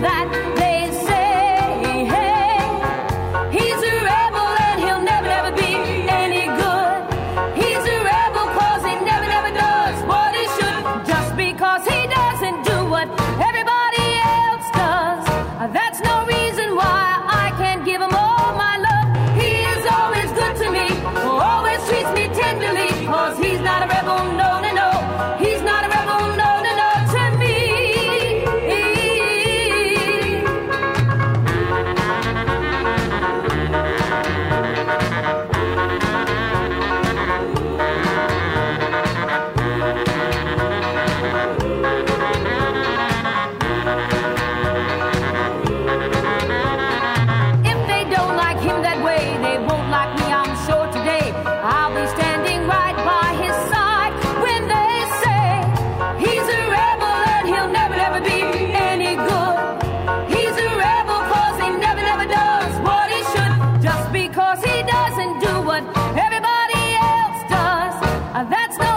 that because he doesn't do what everybody else does. Uh, that's not